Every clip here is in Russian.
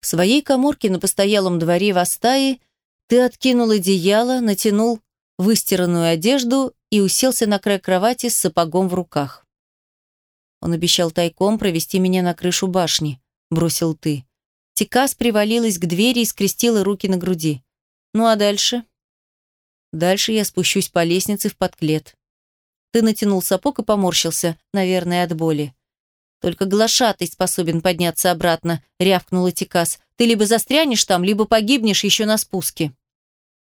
В своей коморке на постоялом дворе в Астаи ты откинул одеяло, натянул выстиранную одежду и уселся на край кровати с сапогом в руках. Он обещал тайком провести меня на крышу башни, бросил ты. Тикас привалилась к двери и скрестила руки на груди. Ну а дальше? Дальше я спущусь по лестнице в подклет. Ты натянул сапог и поморщился, наверное, от боли. Только глашатый способен подняться обратно, рявкнула Тикас. Ты либо застрянешь там, либо погибнешь еще на спуске.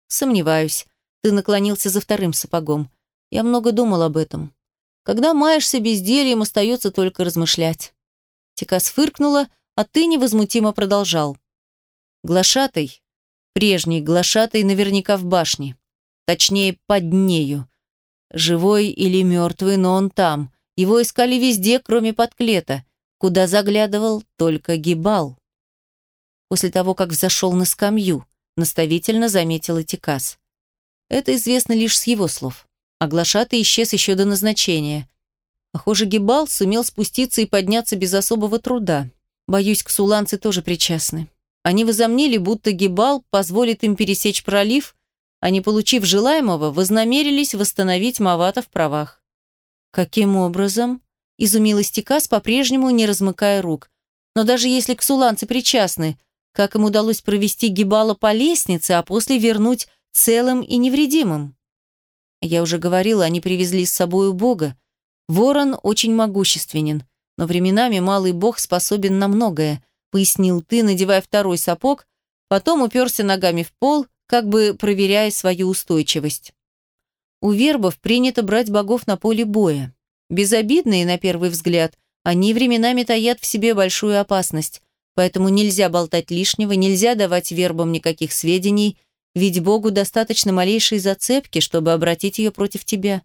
Сомневаюсь. Ты наклонился за вторым сапогом. Я много думал об этом. Когда маешься бездельем, остается только размышлять. Тикас фыркнула, а ты невозмутимо продолжал. Глашатый, прежний глашатый наверняка в башне. Точнее, под нею. Живой или мертвый, но он там. Его искали везде, кроме подклета. Куда заглядывал, только гибал. После того, как взошел на скамью, наставительно заметил Этикас. Это известно лишь с его слов. А исчез еще до назначения. Похоже, Гибал сумел спуститься и подняться без особого труда. Боюсь, ксуланцы тоже причастны. Они возомнили, будто Гибал позволит им пересечь пролив, а не получив желаемого, вознамерились восстановить Мавата в правах. «Каким образом?» – изумилась Тикас, по-прежнему не размыкая рук. «Но даже если ксуланцы причастны, как им удалось провести Гибала по лестнице, а после вернуть целым и невредимым?» Я уже говорила, они привезли с собой Бога. Ворон очень могущественен, но временами малый бог способен на многое, пояснил ты, надевая второй сапог, потом уперся ногами в пол, как бы проверяя свою устойчивость. У вербов принято брать богов на поле боя. Безобидные, на первый взгляд, они временами таят в себе большую опасность, поэтому нельзя болтать лишнего, нельзя давать вербам никаких сведений, ведь богу достаточно малейшей зацепки, чтобы обратить ее против тебя.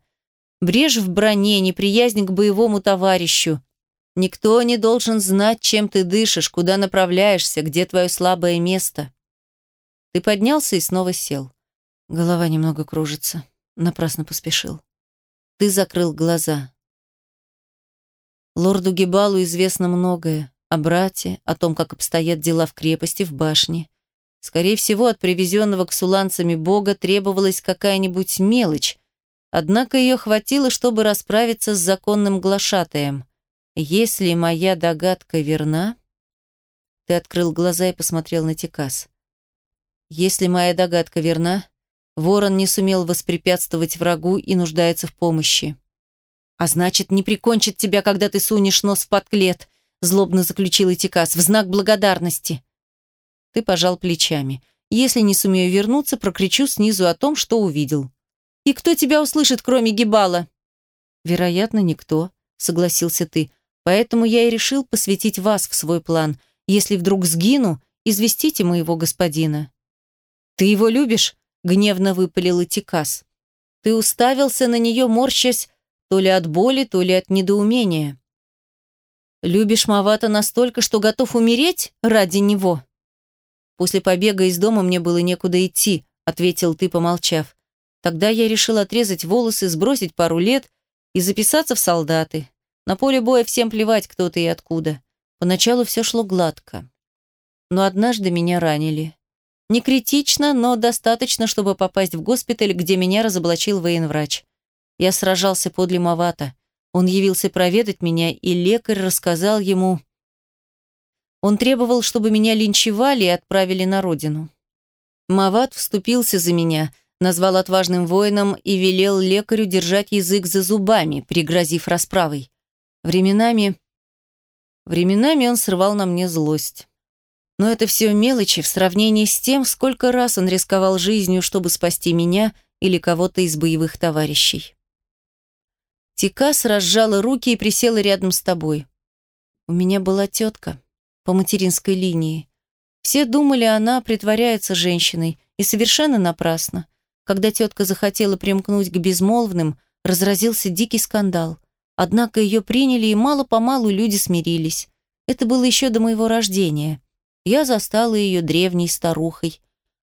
Брешь в броне, неприязнь к боевому товарищу, Никто не должен знать, чем ты дышишь, куда направляешься, где твое слабое место. Ты поднялся и снова сел. Голова немного кружится. Напрасно поспешил. Ты закрыл глаза. Лорду Гибалу известно многое. О брате, о том, как обстоят дела в крепости, в башне. Скорее всего, от привезенного к суланцами бога требовалась какая-нибудь мелочь, однако ее хватило, чтобы расправиться с законным глашатаем – если моя догадка верна... Ты открыл глаза и посмотрел на Текас. Если моя догадка верна, ворон не сумел воспрепятствовать врагу и нуждается в помощи. А значит, не прикончит тебя, когда ты сунешь нос в подклет, злобно заключил Этикас, в знак благодарности. Ты пожал плечами. Если не сумею вернуться, прокричу снизу о том, что увидел. И кто тебя услышит, кроме Гибала? Вероятно, никто, согласился ты. Поэтому я и решил посвятить вас в свой план. Если вдруг сгину, известите моего господина». «Ты его любишь?» — гневно выпалил Этикас. «Ты уставился на нее, морщась то ли от боли, то ли от недоумения. Любишь Мавата настолько, что готов умереть ради него?» «После побега из дома мне было некуда идти», — ответил ты, помолчав. «Тогда я решил отрезать волосы, сбросить пару лет и записаться в солдаты. На поле боя всем плевать, кто ты и откуда. Поначалу все шло гладко. Но однажды меня ранили. Не критично, но достаточно, чтобы попасть в госпиталь, где меня разоблачил военврач. Я сражался подле Мавата. Он явился проведать меня, и лекарь рассказал ему... Он требовал, чтобы меня линчевали и отправили на родину. Мават вступился за меня, назвал отважным воином и велел лекарю держать язык за зубами, пригрозив расправой. Временами... Временами он срывал на мне злость. Но это все мелочи в сравнении с тем, сколько раз он рисковал жизнью, чтобы спасти меня или кого-то из боевых товарищей. Тикас разжала руки и присела рядом с тобой. У меня была тетка по материнской линии. Все думали, она притворяется женщиной, и совершенно напрасно. Когда тетка захотела примкнуть к безмолвным, разразился дикий скандал. Однако ее приняли, и мало-помалу люди смирились. Это было еще до моего рождения. Я застала ее древней старухой.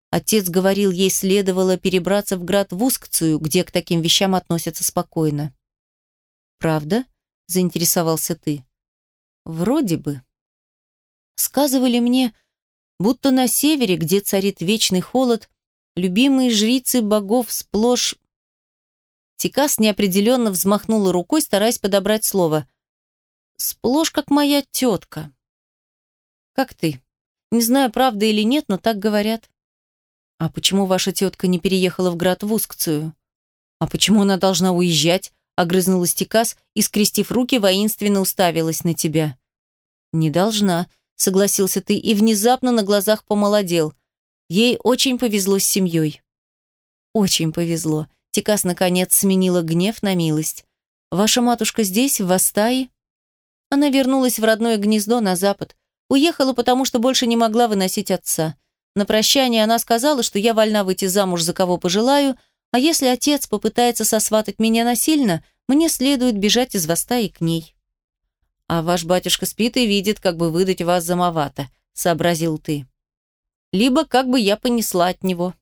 Отец говорил, ей следовало перебраться в град Вускцию, где к таким вещам относятся спокойно. «Правда?» – заинтересовался ты. «Вроде бы». Сказывали мне, будто на севере, где царит вечный холод, любимые жрицы богов сплошь... Тикас неопределенно взмахнула рукой, стараясь подобрать слово. «Сплошь, как моя тетка». «Как ты? Не знаю, правда или нет, но так говорят». «А почему ваша тетка не переехала в град Вускцию?» «А почему она должна уезжать?» огрызнулась Тикас и, скрестив руки, воинственно уставилась на тебя. «Не должна», — согласился ты и внезапно на глазах помолодел. Ей очень повезло с семьей. «Очень повезло», — Тикас наконец сменила гнев на милость. «Ваша матушка здесь, в Вастае?» Она вернулась в родное гнездо на запад. Уехала, потому что больше не могла выносить отца. На прощание она сказала, что я вольна выйти замуж за кого пожелаю, а если отец попытается сосватать меня насильно, мне следует бежать из Востаи к ней. А ваш батюшка спит и видит, как бы выдать вас за Мавата, сообразил ты. Либо как бы я понесла от него.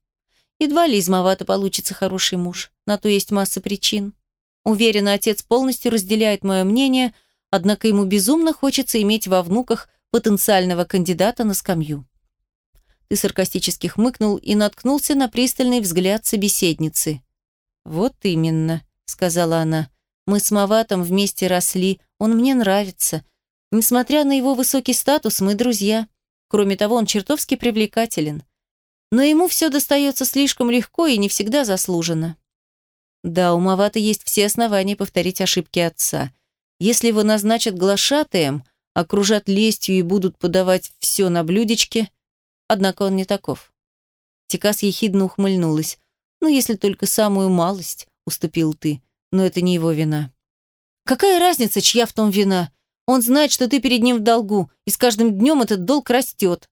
Едва ли из Мавата получится хороший муж. На то есть масса причин. Уверена, отец полностью разделяет мое мнение, однако ему безумно хочется иметь во внуках потенциального кандидата на скамью. Ты саркастически хмыкнул и наткнулся на пристальный взгляд собеседницы. «Вот именно», — сказала она. «Мы с Маватом вместе росли, он мне нравится. Несмотря на его высокий статус, мы друзья. Кроме того, он чертовски привлекателен. Но ему все достается слишком легко и не всегда заслуженно». Да, у Мавата есть все основания повторить ошибки отца. Если его назначат глашатаем, окружат лестью и будут подавать все на блюдечке, Однако он не таков. Тикас ехидно ухмыльнулась. «Ну, если только самую малость», — уступил ты. «Но это не его вина». «Какая разница, чья в том вина? Он знает, что ты перед ним в долгу, и с каждым днем этот долг растет».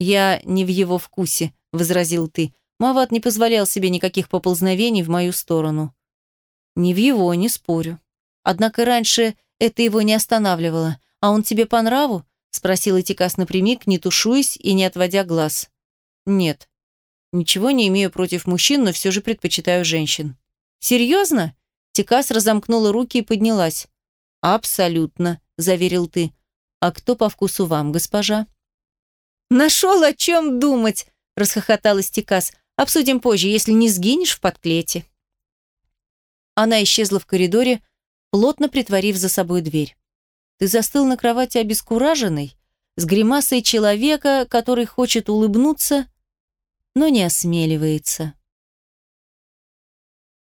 «Я не в его вкусе», — возразил ты. Мават не позволял себе никаких поползновений в мою сторону. «Не в его, не спорю. Однако раньше это его не останавливало. А он тебе по нраву? Спросила Тикас напрямик, не тушуясь и не отводя глаз. Нет. Ничего не имею против мужчин, но все же предпочитаю женщин. Серьезно? Тикас разомкнула руки и поднялась. Абсолютно, заверил ты. А кто по вкусу вам, госпожа? Нашел о чем думать, расхохоталась Тикас. Обсудим позже, если не сгинешь в подклете. Она исчезла в коридоре, плотно притворив за собой дверь. Ты застыл на кровати обескураженный, с гримасой человека, который хочет улыбнуться, но не осмеливается.